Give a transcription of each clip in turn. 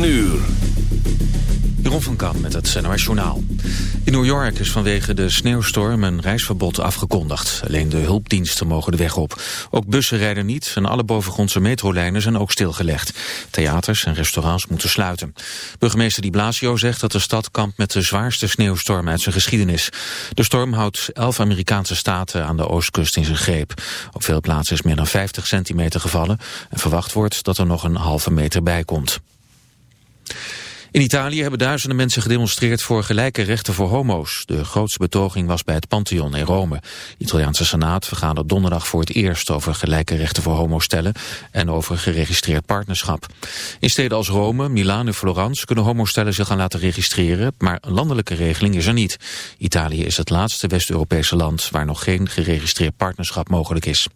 9 uur. Jeroen van Kamp met het NOS Journaal. In New York is vanwege de sneeuwstorm een reisverbod afgekondigd. Alleen de hulpdiensten mogen de weg op. Ook bussen rijden niet en alle bovengrondse metrolijnen zijn ook stilgelegd. Theaters en restaurants moeten sluiten. Burgemeester Di Blasio zegt dat de stad kampt met de zwaarste sneeuwstorm uit zijn geschiedenis. De storm houdt elf Amerikaanse staten aan de oostkust in zijn greep. Op veel plaatsen is meer dan 50 centimeter gevallen... en verwacht wordt dat er nog een halve meter bij komt. In Italië hebben duizenden mensen gedemonstreerd voor gelijke rechten voor homo's. De grootste betoging was bij het Pantheon in Rome. De Italiaanse Senaat vergadert donderdag voor het eerst over gelijke rechten voor homostellen en over geregistreerd partnerschap. In steden als Rome, Milaan en Florence kunnen homostellen zich gaan laten registreren, maar een landelijke regeling is er niet. Italië is het laatste West-Europese land waar nog geen geregistreerd partnerschap mogelijk is.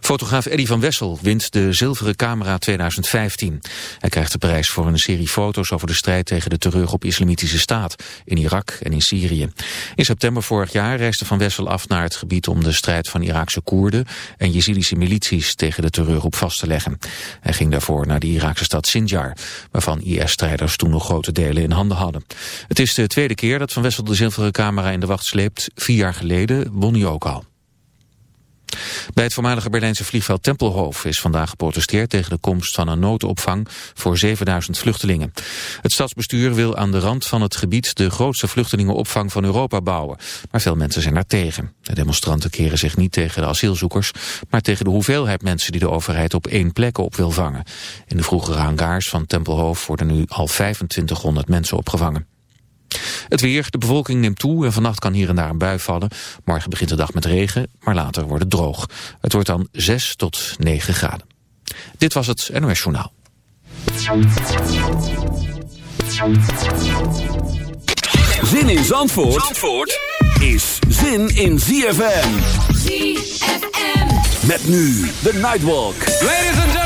Fotograaf Eddy van Wessel wint de Zilveren Camera 2015. Hij krijgt de prijs voor een serie foto's over de strijd tegen de terreur op islamitische staat in Irak en in Syrië. In september vorig jaar reisde Van Wessel af naar het gebied om de strijd van Iraakse Koerden en Jezidische milities tegen de terreurgroep vast te leggen. Hij ging daarvoor naar de Iraakse stad Sinjar, waarvan IS-strijders toen nog grote delen in handen hadden. Het is de tweede keer dat Van Wessel de Zilveren Camera in de wacht sleept. Vier jaar geleden won hij ook al. Bij het voormalige Berlijnse vliegveld Tempelhof is vandaag geprotesteerd tegen de komst van een noodopvang voor 7000 vluchtelingen. Het stadsbestuur wil aan de rand van het gebied de grootste vluchtelingenopvang van Europa bouwen, maar veel mensen zijn daar tegen. De demonstranten keren zich niet tegen de asielzoekers, maar tegen de hoeveelheid mensen die de overheid op één plek op wil vangen. In de vroegere hangars van Tempelhof worden nu al 2500 mensen opgevangen. Het weer, de bevolking neemt toe en vannacht kan hier en daar een bui vallen. Morgen begint de dag met regen, maar later wordt het droog. Het wordt dan 6 tot 9 graden. Dit was het NOS Journaal. Zin in Zandvoort, Zandvoort is zin in ZFM. ZFM. Met nu de Nightwalk. Ladies and gentlemen.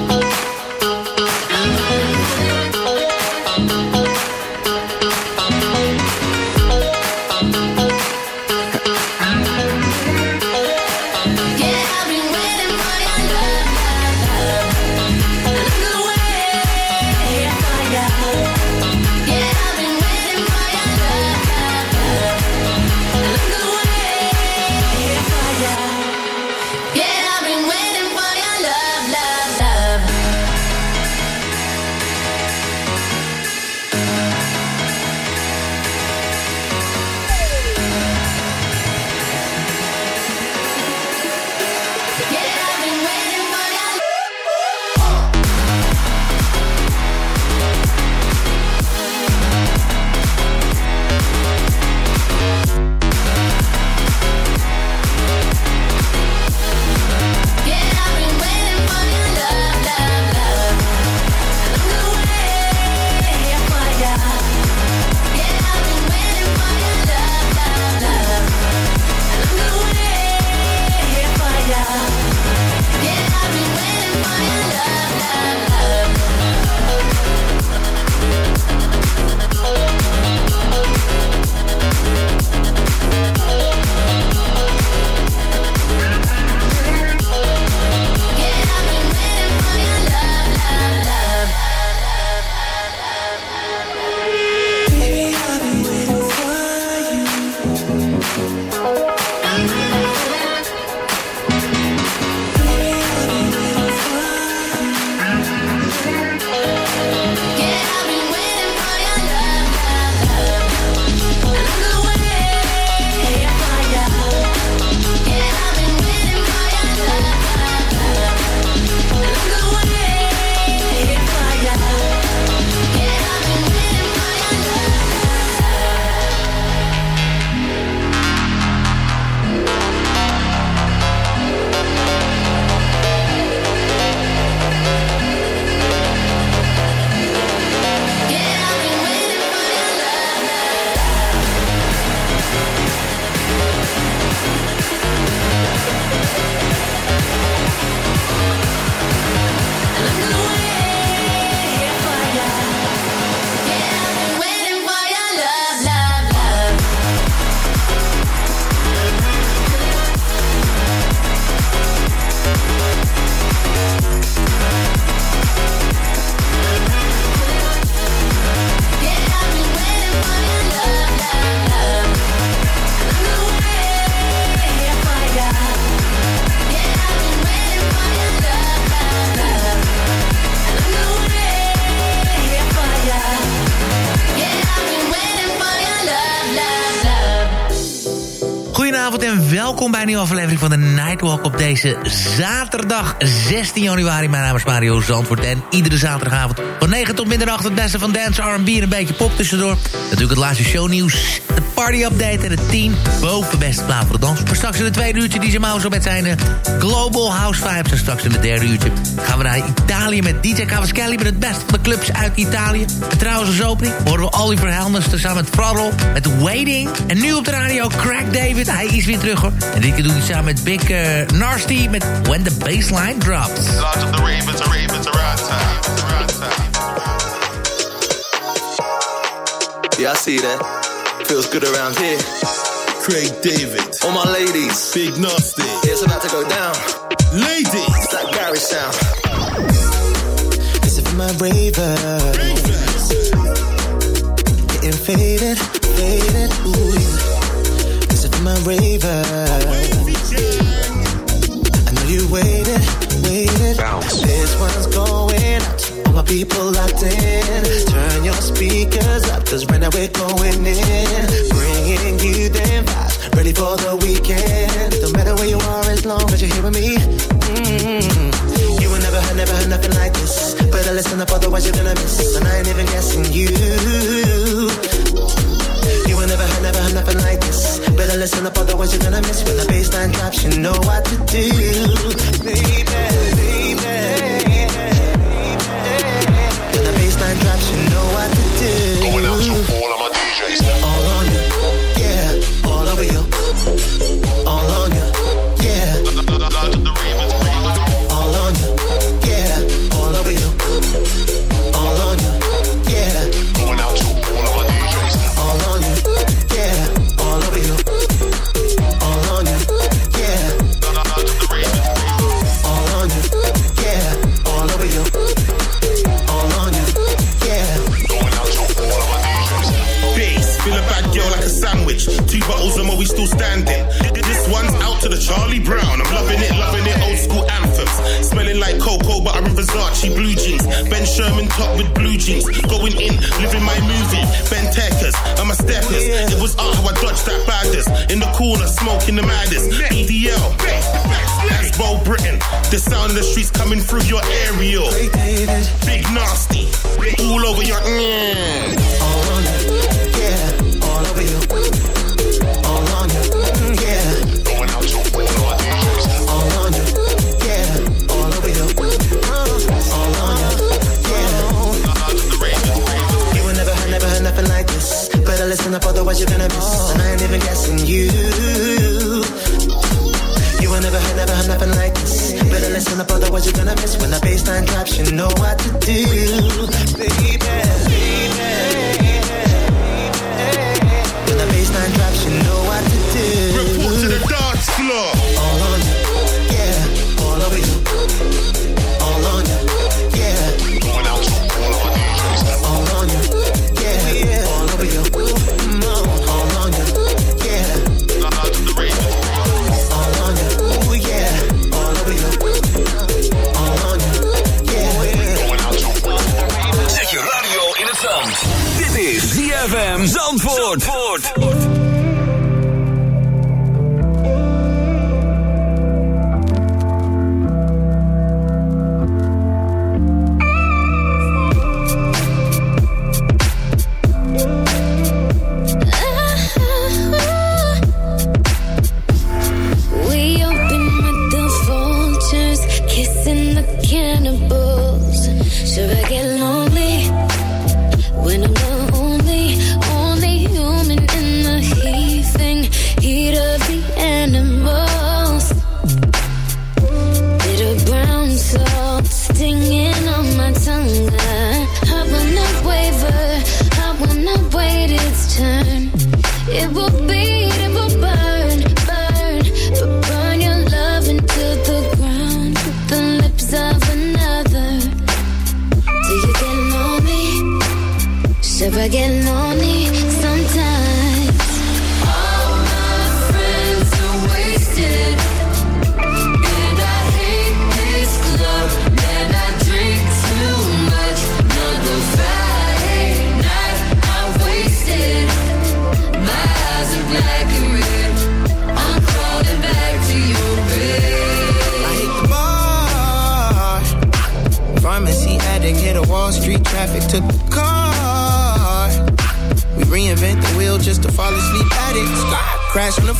brand new aflevering van de Nightwalk op deze zaterdag 16 januari. Mijn naam is Mario Zandvoort en iedere zaterdagavond van 9 tot middernacht het beste van dance, R&B en een beetje pop tussendoor. Natuurlijk het laatste shownieuws, de party update en het team boven beste plaat voor de dans. Maar straks in het tweede uurtje DJ Mouse met zijn eh, Global House Vibes. En straks in het derde uurtje gaan we naar Italië met DJ Cavaschelli met het beste van de clubs uit Italië. En trouwens als opening horen we Oliver Helmers samen met Throttle met Waiting. En nu op de radio Craig David, hij is weer terug hoor. En dit keer doe ik samen met Big Eh, nasty met When the Bassline Drops. Lots of the ravens, a ravens, a rat time, a rat time. Yeah, I see that. Feels good around here. Craig David, All my ladies, Big Nasty, it's about to go down. ladies, It's that Gary sound. This is for my ravers. Getting faded, faded, ooh. yeah. This is for my ravers. I know you waited, waited. Bounce. This one's going out. to All my people locked in. Turn your speakers up, cause right now we're going in. Bringing you them vibes, ready for the weekend. No matter where you are, as long as you're here with me. Mm-hmm. You will never heard, never heard nothing like this. Better listen up, otherwise you're gonna miss. And I ain't even guessing you. Never heard, never heard nothing like this. Better listen up, otherwise you're gonna miss. When the baseline drops, you know what to do, baby, baby. When the baseline drops, you know what to do. going out to all of my DJs. All Top with blue jeans. Going in, living my movie. Ben I'm a steppers. It was art how I dodged that baddest. In the corner, smoking the maddest. BDL. That's Bo Britain. The sound of the streets coming through your aerial. Big nasty. All over your. Mm. Otherwise you're gonna miss. And I ain't even guessing you. You will never heard, never heard nothing like this. Better listen up, brother. otherwise you're gonna miss. When the baseline drops, you know what to do, baby.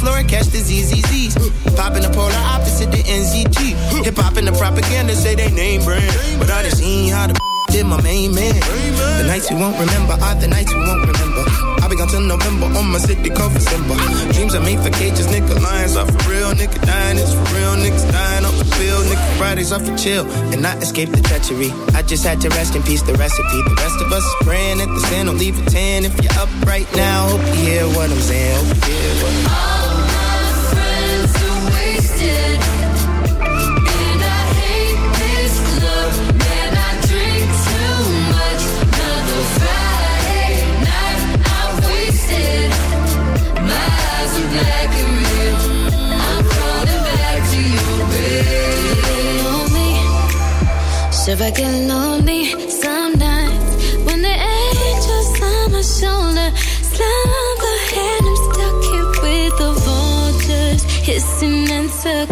Floor and catch the ZZZs. Pop in the polar opposite the NZT. Hip hop and the propaganda say they name brand. But I done seen how the did my main man. The nights we won't remember are the nights we won't remember. I'll be gone till November on my city for December. Dreams are made for cages, nigga. Lions are for real, nigga. Dying is for real, niggas dying off the field, nigga. Fridays are for chill and not escape the treachery. I just had to rest in peace, the recipe. The rest of us is praying at the stand, don't leave a 10 if you're up right now. Hope you hear what I'm saying. Hope you hear what All my should I get lonely some nights when the angels on my shoulder and I'm stuck here with the vultures hissing and.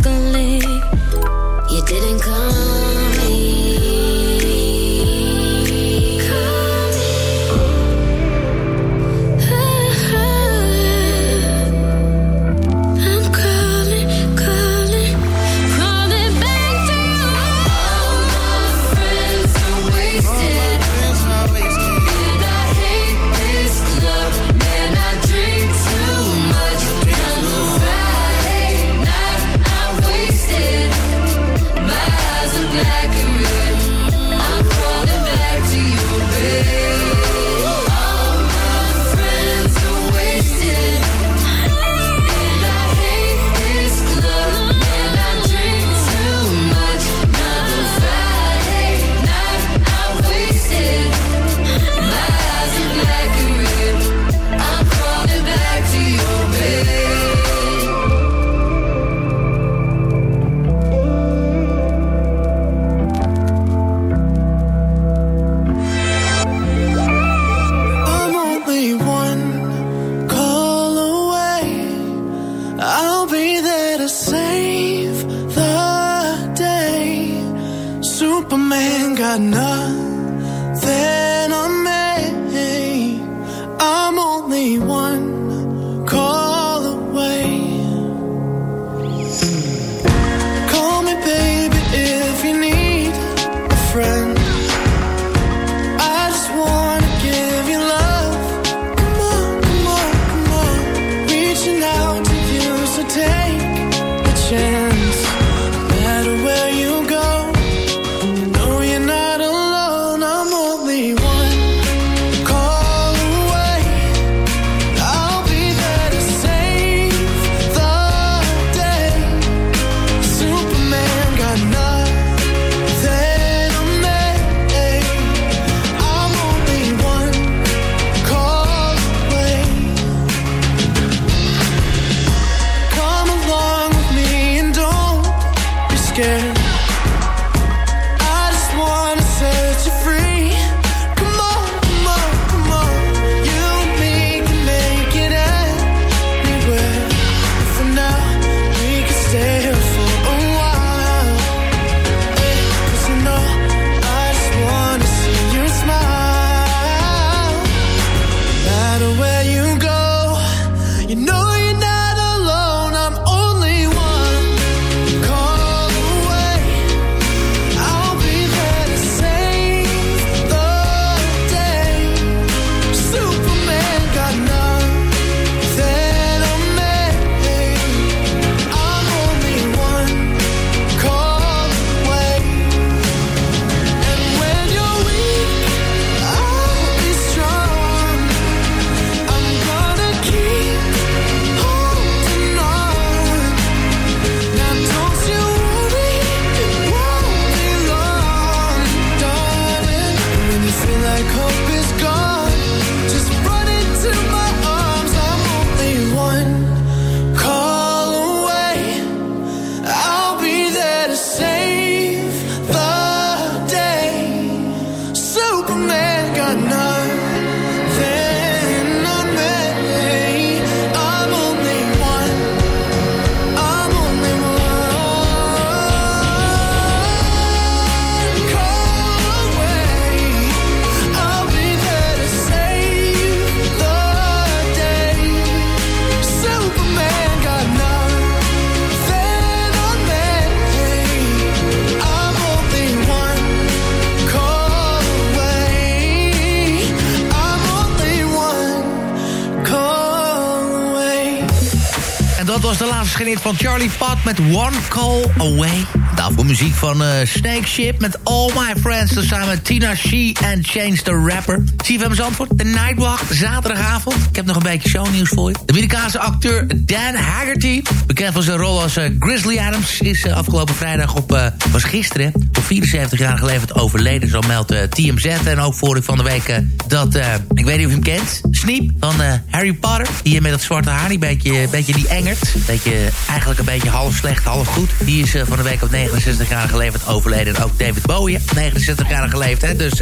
Dat was de laatste schenit van Charlie Pot met One Call Away. Daarvoor muziek van eh, Snake Ship met All My Friends... samen met Tina She en Change the Rapper. CFM Zandvoort, de Nightwalk, zaterdagavond. Ik heb nog een beetje shownieuws voor je. De Amerikaanse acteur Dan Haggerty... bekend van zijn rol als eh, Grizzly Adams... is eh, afgelopen vrijdag op... was gisteren op 74 jaar geleverd overleden. Zo meldt eh, TMZ. En ook voor ik van de week eh, dat... eh, ik weet niet of je hem kent. Sneep van Harry Potter. Die met dat zwarte haar, die beetje, beetje die engert. Beetje, eigenlijk een beetje half slecht, half goed. Die is van de week op 69 jaar geleverd overleden. En ook David Bowie, 69 jaar geleefd. Hè? Dus...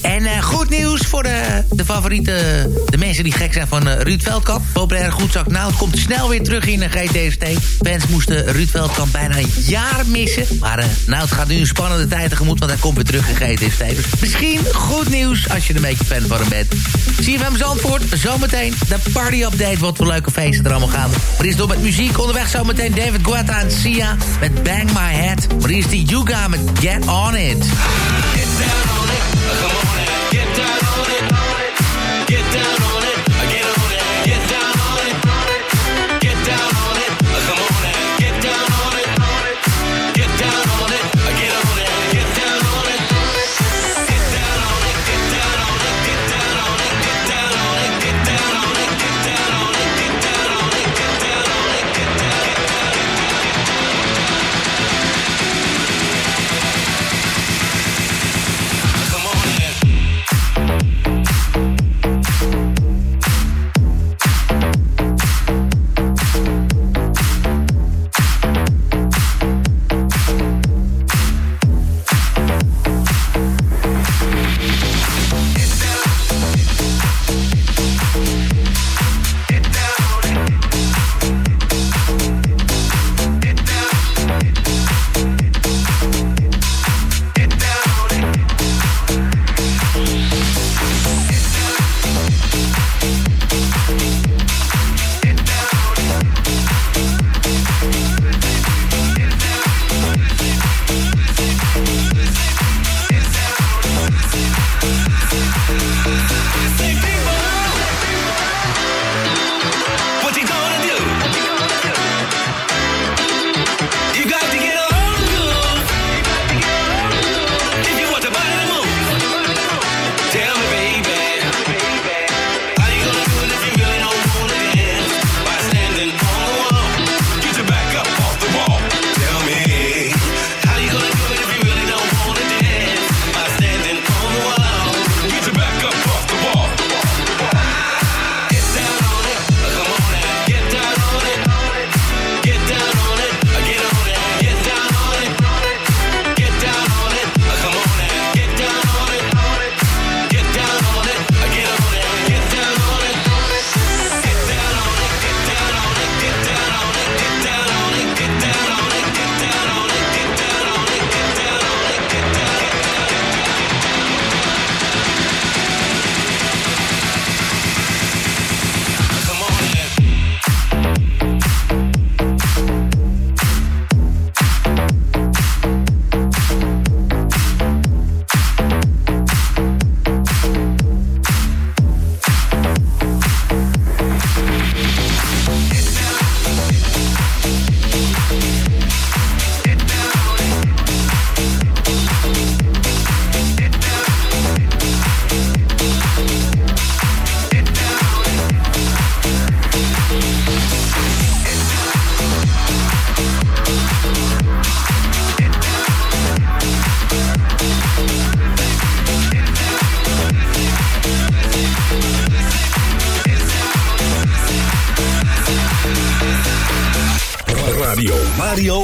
en eh, goed nieuws voor de, de favoriete... de mensen die gek zijn van eh, Ruud Veldkamp. Populaire goedzak Nou komt snel weer terug in de GTST. Fans moesten Ruud Veldkamp bijna een jaar missen. Maar het gaat nu een spannende tijd tegemoet... want hij komt weer terug in GTST. Dus misschien goed nieuws als je een beetje fan van hem bent. CFM Zandvoort, zometeen de party-update... wat voor leuke feesten er allemaal gaan. Maar is door met muziek onderweg zometeen David Guetta en Sia... met Bang My Head. Maar is die Yuga met Get On It. Come on get down on it, on it. get down on it.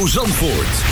Zandvoort.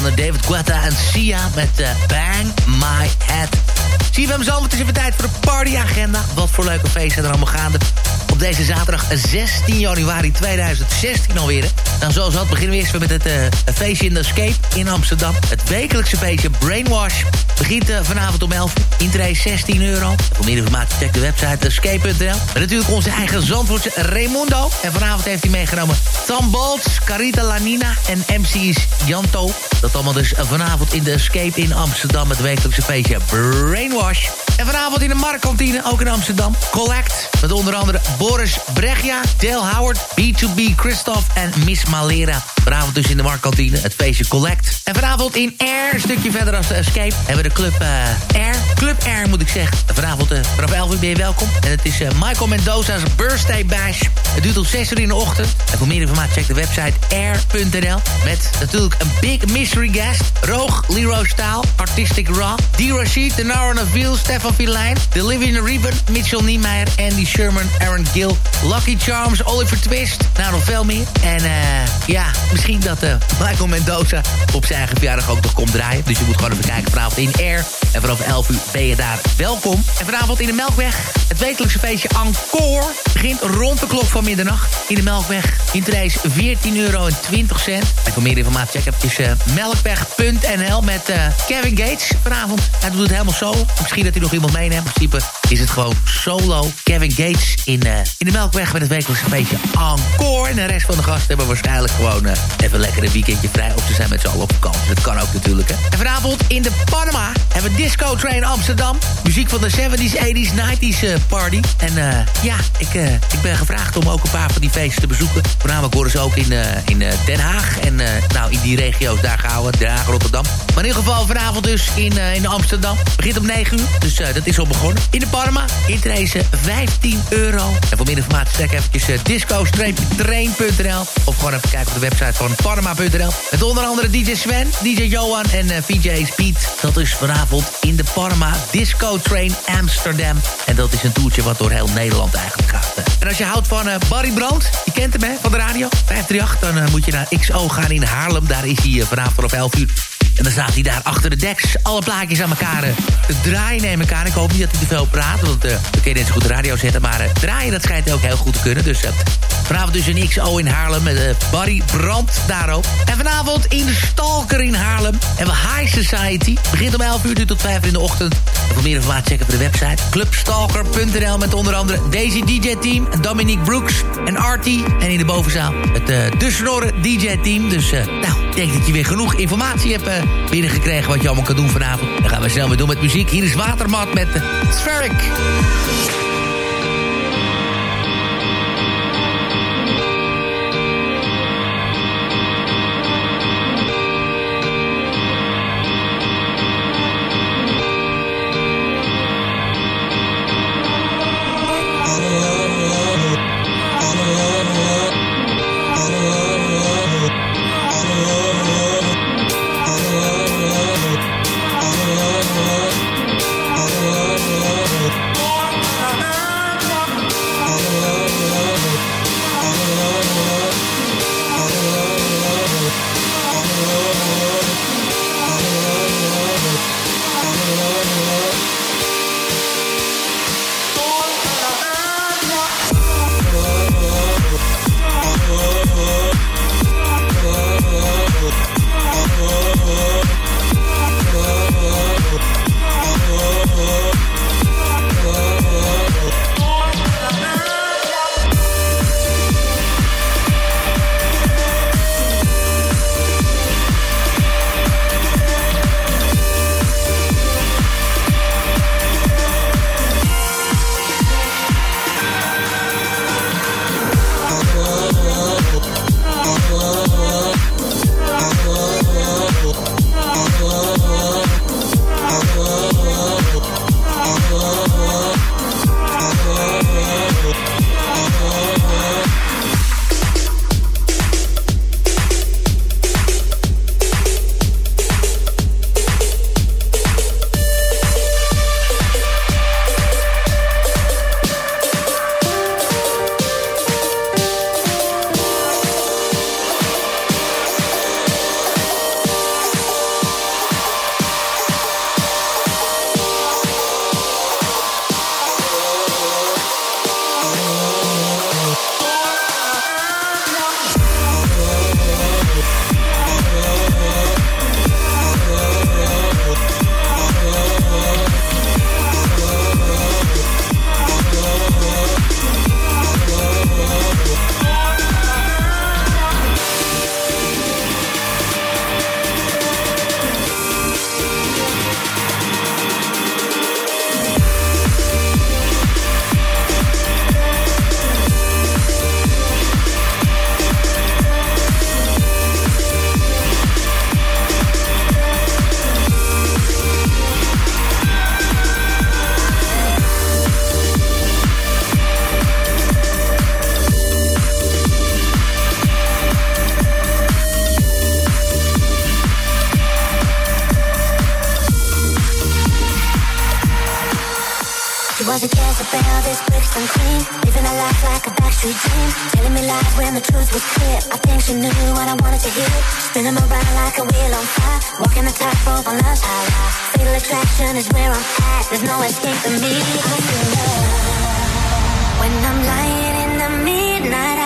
Van eh, David Guetta en Sia met eh, Bang My Head. Zie je hem zo, het is even tijd voor de partyagenda. Wat voor leuke feesten er allemaal gaande. Op deze zaterdag 16 januari 2016 alweer. hè. Nou, zoals dat beginnen we eerst weer met het eh, feestje in de Escape in Amsterdam. Het wekelijkse feestje Brainwash begint eh, vanavond om 11 uur. Intree 16 euro. Voor meer informatie check de website escape.nl. En natuurlijk onze eigen zandvoortse Raimundo. En vanavond heeft hij meegenomen Bolts, Carita Lanina en MC's Janto. Dat allemaal dus eh, vanavond in de Escape in Amsterdam. Het wekelijkse feestje Brainwash. En vanavond in de Marktkantine, ook in Amsterdam. Collect, met onder andere Boris Bregia, Dale Howard, B2B Christoph en Miss Malera. Vanavond dus in de Marktkantine, het feestje Collect. En vanavond in Air, een stukje verder als de Escape... hebben club eh, Air, Club Air moet ik zeggen. En vanavond eh, vanaf 11 uur ben je welkom. En het is eh, Michael Mendoza's birthday bash. Het duurt tot 6 uur in de ochtend. En voor meer informatie check de website air.nl. Met natuurlijk een big mystery guest. Roog, Leroy Staal, Artistic Raw, D. Rashid, De Naran of Wiel, Stefan The Living Ribbon, Mitchell Niemeyer, Andy Sherman, Aaron Gill, Lucky Charms, Oliver Twist. Nou, nog. En eh, ja, misschien dat eh, Michael Mendoza op zijn eigen verjaardag ook nog komt draaien. Dus je moet gewoon even kijken vanavond in Air. En vanaf 11 uur ben je daar welkom. En vanavond in de Melkweg, het wekelijkse feestje Encore... begint rond de klok van middernacht. In de Melkweg, interesse 14 euro en 20 cent. En voor meer informatie check eventjes eh, melkweg.nl met eh, Kevin Gates vanavond. Hij doet het helemaal zo. Misschien dat hij nog iemand meeneemt. In principe is het gewoon solo Kevin Gates in, eh, in de Melkweg... met het wekelijks beetje encore. En de rest van de gasten hebben waarschijnlijk gewoon even lekker een weekendje vrij... of ze zijn met z'n allen op vakantie. Dat kan ook natuurlijk, hè. En vanavond in de Panama hebben we Disco Train Amsterdam. Muziek van de 70s, 80s, 90s eh, party. En eh, ja, ik, eh, ik ben gevraagd om ook een paar van die feesten te bezoeken. Voornamelijk worden ze ook in, eh, in Den Haag. En nou, in die regio's daar gehouden. Den Haag, Rotterdam. Maar in ieder geval vanavond dus in, in Amsterdam. Begint om 9 uur, dus dat is al begonnen. In de Parma, intreden 15 euro. En voor meer informatie check eventjes disco-train.nl. Of gewoon even kijken op de website van parma.nl. Met onder andere DJ Sven, DJ Johan en VJ Speed. Dat is vanavond in de Parma Disco Train Amsterdam. En dat is een toertje wat door heel Nederland eigenlijk gaat. En als je houdt van eh, Barry Brand, je kent hem hè, van de radio. 538, dan eh, moet je naar XO gaan in Haarlem. Daar is hij eh, vanavond vanaf 11 uur. En dan staat hij daar achter de deks. Alle plaatjes aan elkaar te draaien aan. Ik hoop niet dat hij te veel praat. Want we kunnen net zo goed radio zetten. Maar draaien, dat schijnt hij ook heel goed te kunnen. Dus vanavond dus een XO in Haarlem. Met eh, Barry Brandt daarop. En vanavond in Stalker in Haarlem. Hebben we High Society. Begint om 11 uur tot 5 uur in de ochtend. En voor meer informatie checken op de website. Clubstalker.nl met onder andere Daisy DJ Team. Dominique Brooks en Artie. En in de bovenzaal het uh, De DJ Team. Dus eh, nou, ik denk dat je weer genoeg informatie hebt binnengekregen... wat je allemaal kan doen vanavond. Dan gaan we snel weer doen met muziek. Hier is Watermat met Spheric. Living a life like a backstreet dream Telling me lies when the truth was clear. I think she knew what I wanted to hear. Spinning around like a wheel on fire. Walking the tightrope on love's highway Fatal attraction is where I'm at. There's no escaping me. I feel love. When I'm lying in the midnight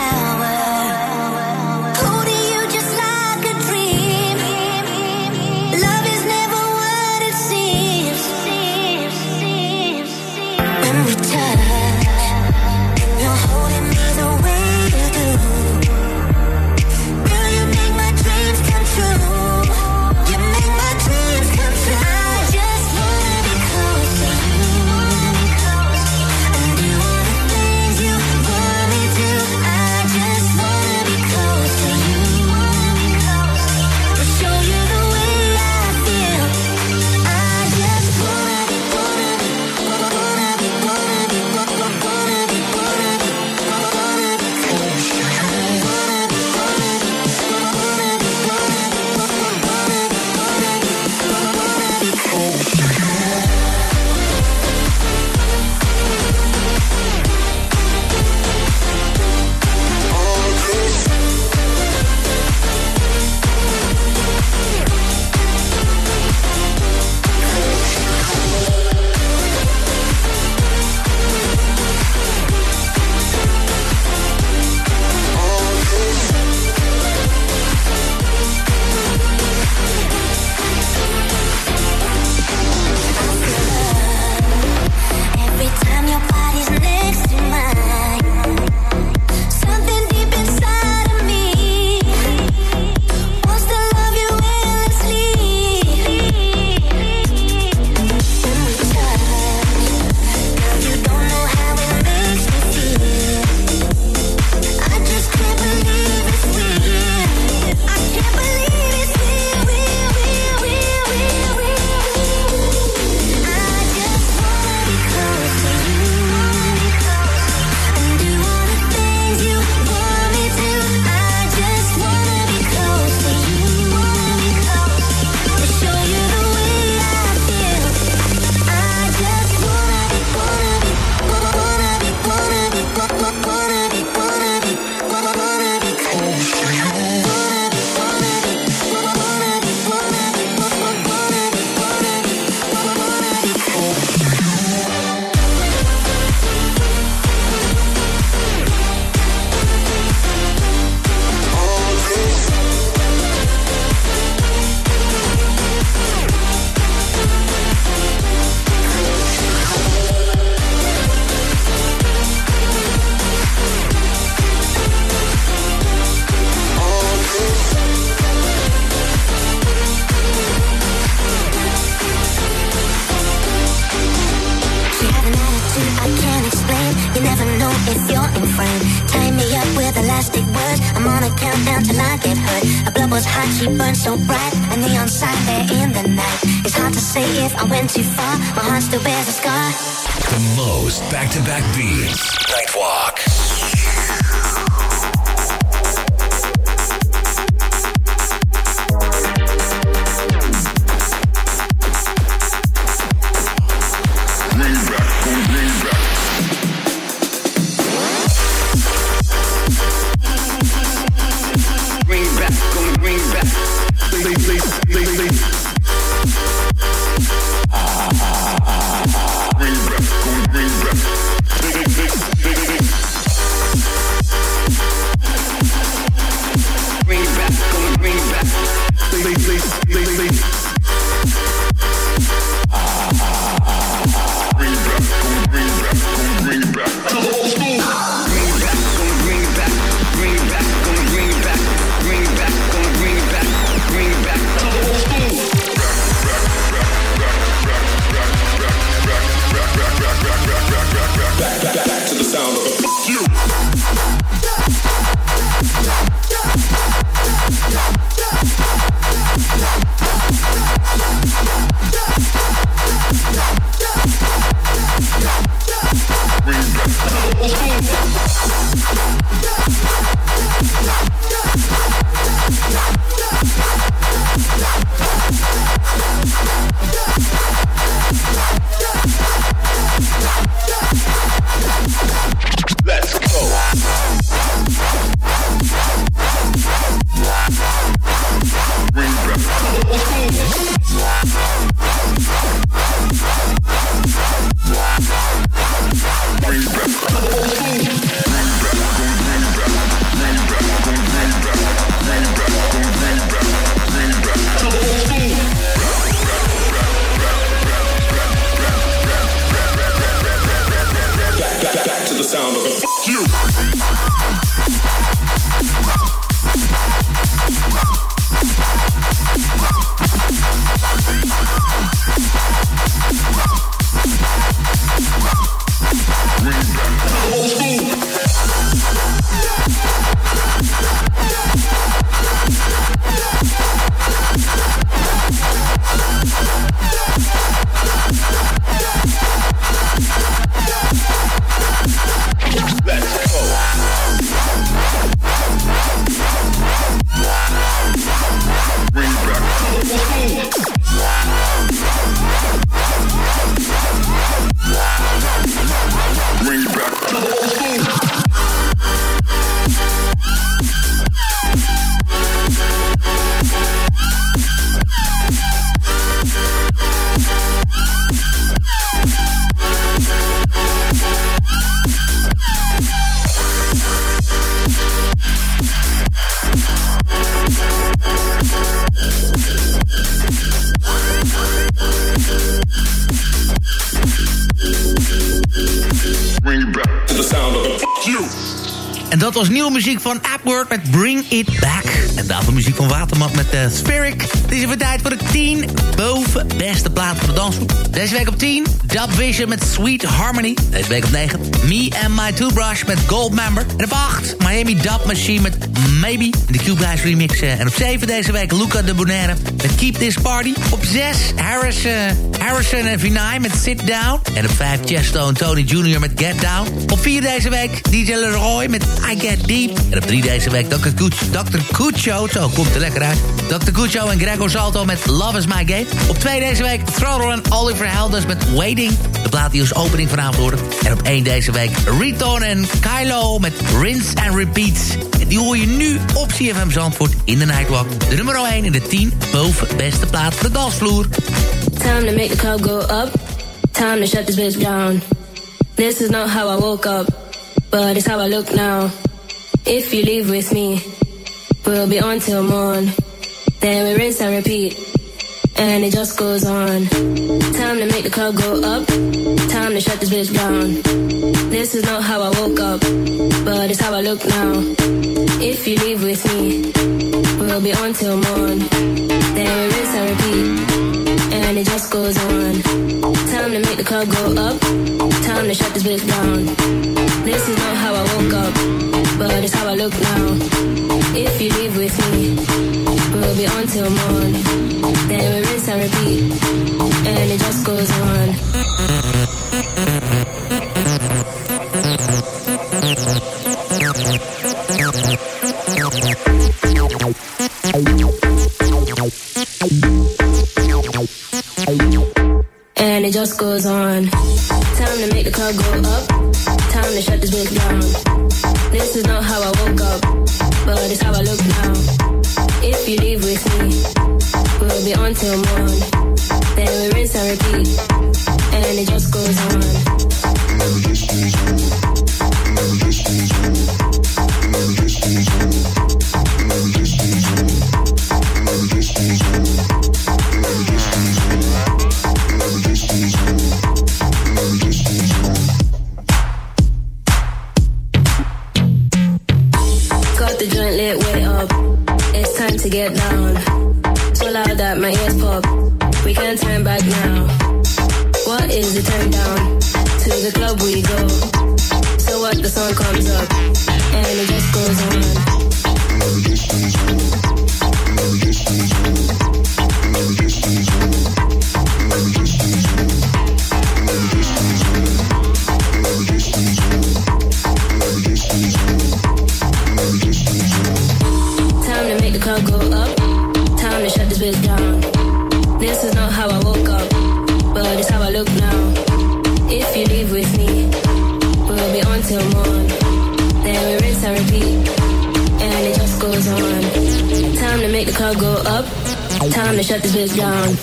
uh, Spirit. Het is even tijd voor de 10 boven beste plaat van de dansgroep. Deze week op 10, Dub Vision met Sweet Harmony. Deze week op 9, Me and My Toothbrush met Gold Member. En op 8, Miami Dub Machine met Maybe. De Cube Guys remix. eh. En op 7 deze week, Luca de Bonaire met Keep This Party. Op 6, Harris, eh, Harrison en Vinay met Sit Down. En op 5, Chesto en Tony Jr. met Get Down. Op 4 deze week, DJ Leroy met I Get Deep. En op 3 deze week, Dr. Cucho, Dr. Zo komt er lekker uit. Dr. Cucho en Gregor Salto met Love Is My Game. Op 2 deze week, Throttle en Oliver Helders met Waiting. De plaat die als opening vanavond horen. En op 1 deze week, Riton en Kylo met Rinse and Repeat. En die hoor je nu op CFM Zandvoort in de Nightwalk. De nummer 1 in de 10 boven beste plaat voor de dansvloer. Time to make the club go up. Time to shut this bitch down. This is not how I woke up, but it's how I look now. If you leave with me, we'll be on till morn. Then we rinse and repeat, and it just goes on. Time to make the club go up. Time to shut this bitch down. This is not how I woke up, but it's how I look now. If you leave with me, we'll be on till morn. Then we rinse and repeat, and it just goes on. Time to make the club go up. Time to shut this bitch down. This is not how I woke up, but it's how I look now. If you leave with me, we'll be on till morn. Then we rinse and repeat, and it just goes on. And it just goes on. Time to make the club go up. Time to shut this bitch down. This is not how I woke up, but it's how I look now. You leave with me, we'll be on till morn. Then we rinse and repeat, and it just goes on. Got We can't turn back now. What is the turn down? To the club we go. So what the song comes up and it just goes on. Time Time to shut this bitch down.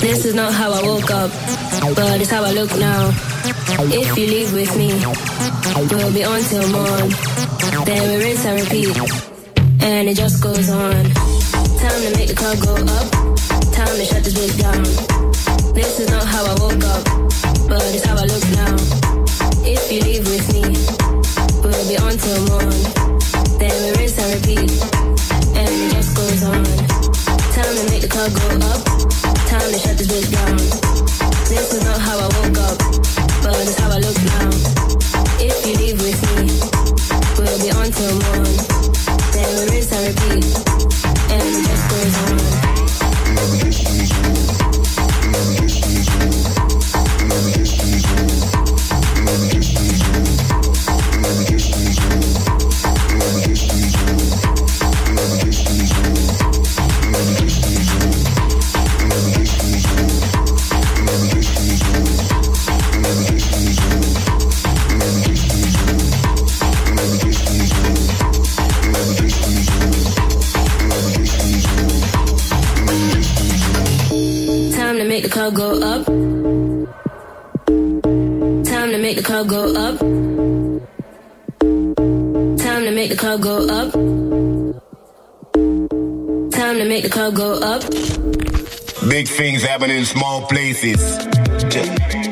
This is not how I woke up, but it's how I look now. If you leave with me, we'll be on till morn. Then we rinse and repeat and it just goes on. Time to make the club go up. Time to shut this bitch down. This is not how I woke up, but it's how I look now. If you leave with me, we'll be on till morn. Time to shut this down. This is not how I woke up, but it's how I look now. Club go up. Time to make the club go up. Time to make the club go up. Time to make the club go up. Big things happen in small places. Just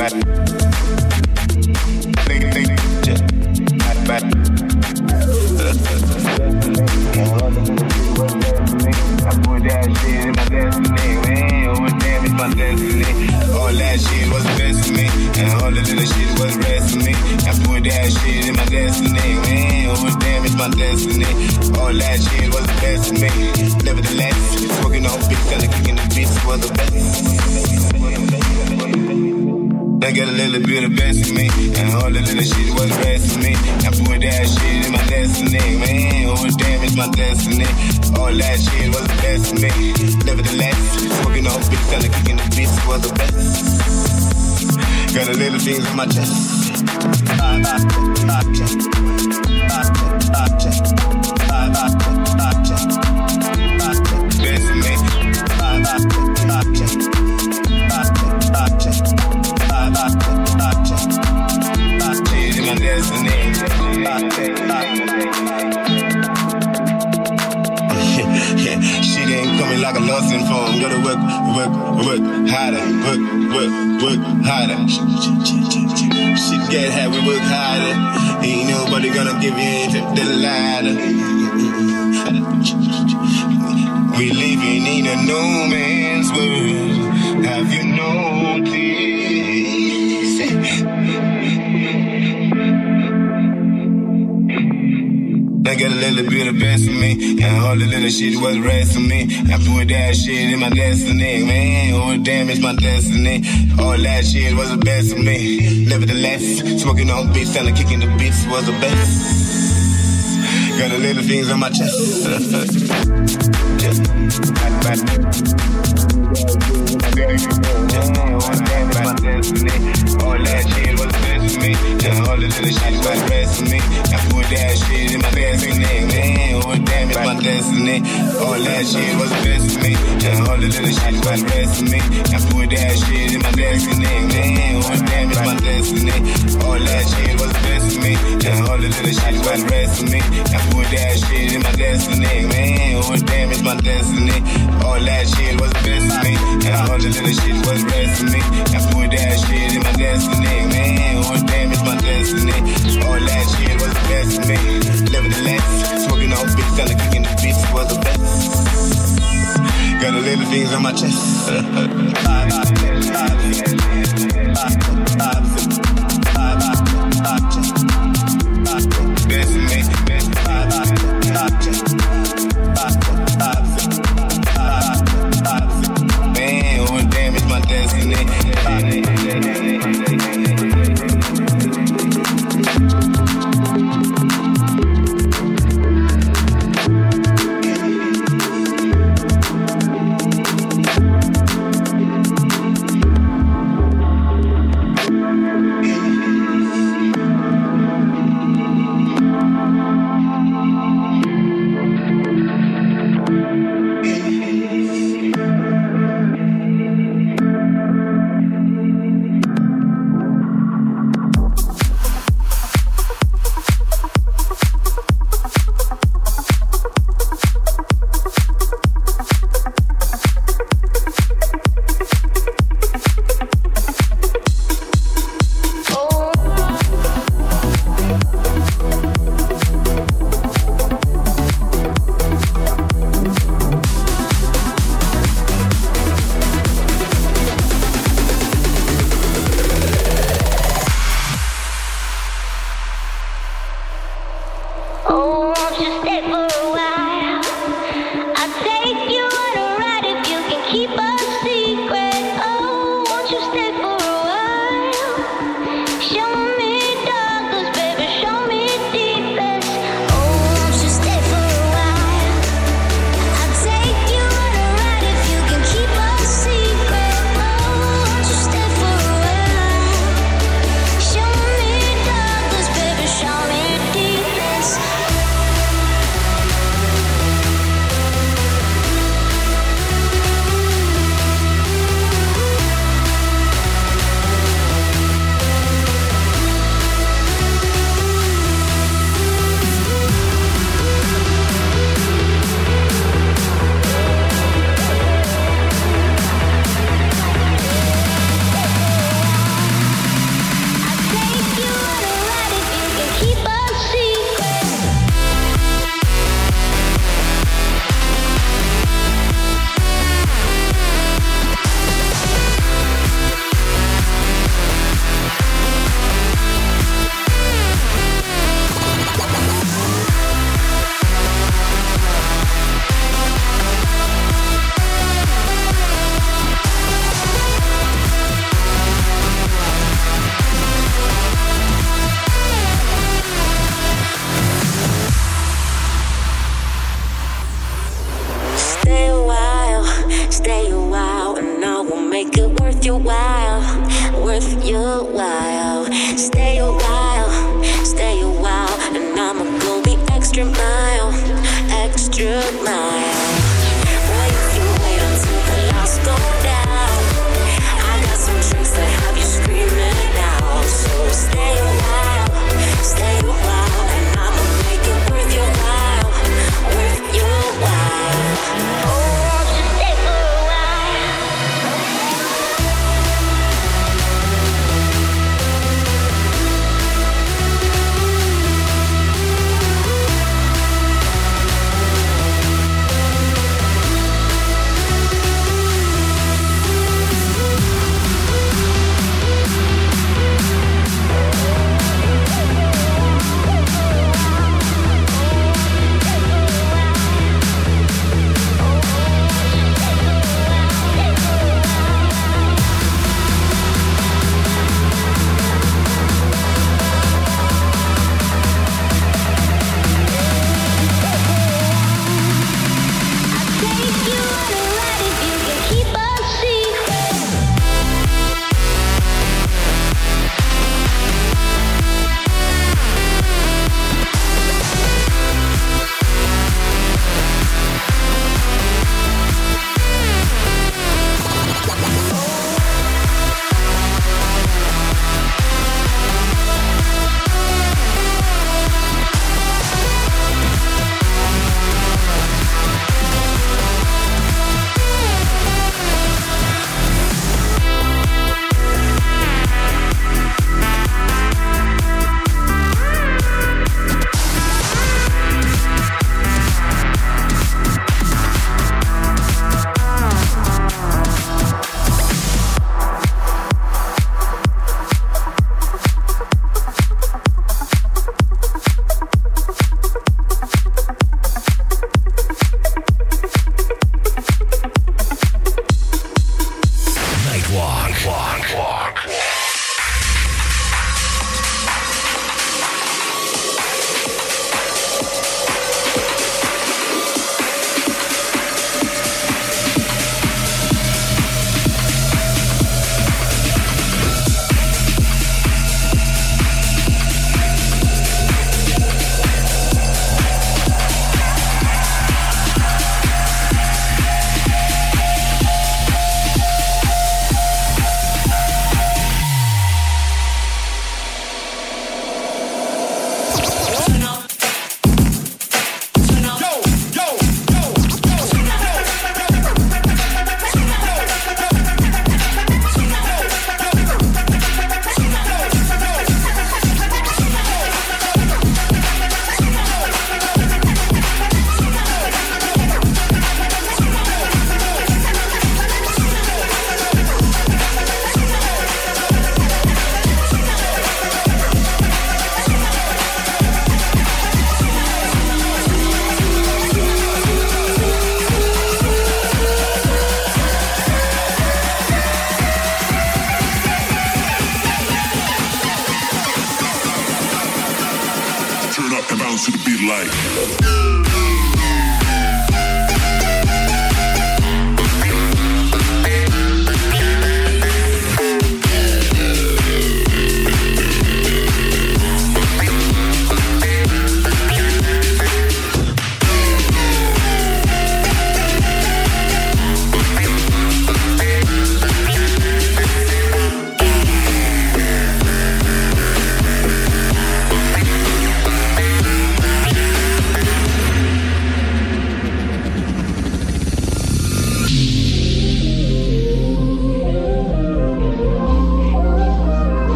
Bye. Back. All that shit was best for me, and all the little shit was rest of me. I put that shit in my destiny, man. Oh damn, it's my destiny. All that shit was best for me. Nevertheless, smoking on beats and kicking the beats was the best. They got a little bit of best of me, and all the little shit was rest of me. I put that shit in my destiny, man. Oh damn, it's my destiny. All that shit was the best of me. Nevertheless, smoking on beats and kicking the beats was the best. Got a little things on my chest. Ah, ah, ah, chest. Ah, ah, chest. Ah, little shit was rest of me. I put that shit in my destiny, man. Oh, damn, it's my destiny. All that shit was the best of me. Nevertheless, smoking on beats and kicking the beats was the best. Got a little things on my chest. Just my destiny. All that shit was for me. And all the little shit was the me. I put that shit in my destiny, man. Oh, damn, it's my destiny. All that shit was the best for me. And all the little shit was the me. I put that shit in my destiny, man. Oh, damn, it's my destiny. All that shit was me. And all the little shit was the best for me. I put that shit in my destiny, man. Oh, damn, it's my destiny. All that shit was the best for me. And all the little shit was the best for me. I put that shit in my destiny, man. Oh, damn, it's my destiny. All that shit was the best for me. Nevertheless, smoking on beats and kicking the beats was the best. Got a little things on my chest.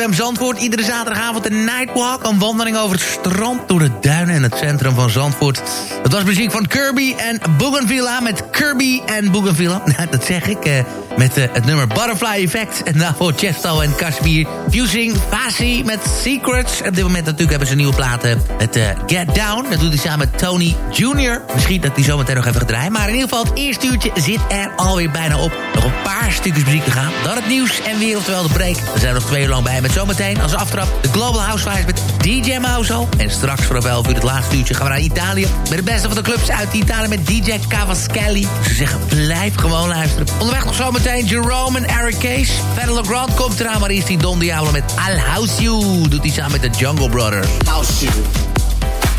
CFM Zandvoort, iedere zaterdagavond een nightwalk. Een wandeling over het strand, door de duinen en het centrum van Zandvoort. Dat was muziek van Kirby en Bougainvillea met Kirby en Bougainvillea. Dat zeg ik, eh, met eh, het nummer Butterfly Effect. En daarvoor Chesto en Kashmir. Fusing Fasi met Secrets. En op dit moment natuurlijk hebben ze nieuwe platen met eh, Get Down. Dat doet hij samen met Tony Jr. Misschien dat hij zometeen nog even gedraaid. Maar in ieder geval, het eerste uurtje zit er alweer bijna op. Nog een paar stukjes muziek te gaan. Dan het nieuws en weer oftewel de break. We zijn nog twee uur lang bij met zometeen als aftrap de Global Housewives met DJ Mauzo. En straks vanaf 11 uur het laatste uurtje gaan we naar Italië. Met de beste van de clubs uit Italië met DJ Cavaschelli. Ze zeggen blijf gewoon luisteren. Onderweg nog zometeen Jerome en Eric Case. Verder LeGrand komt eraan, maar eerst die Don met I'll House You. Doet hij samen met de Jungle Brothers. House you.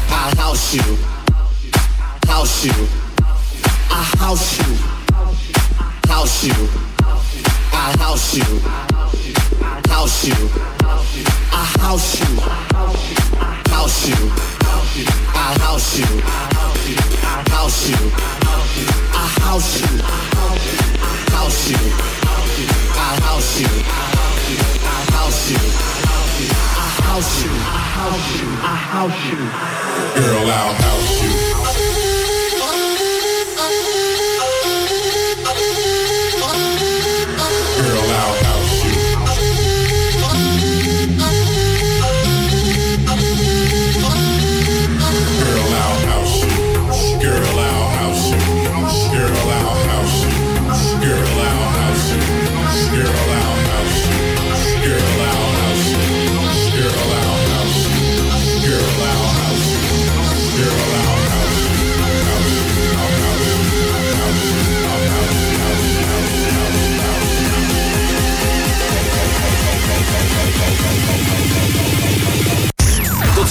I'll house you. House you. I house you. House you. I'll house you. House you. I house you. House you. I'll house you. House you. I house you. House you. I'll house you. I house you. I house you. I house you. Girl, I'll house you.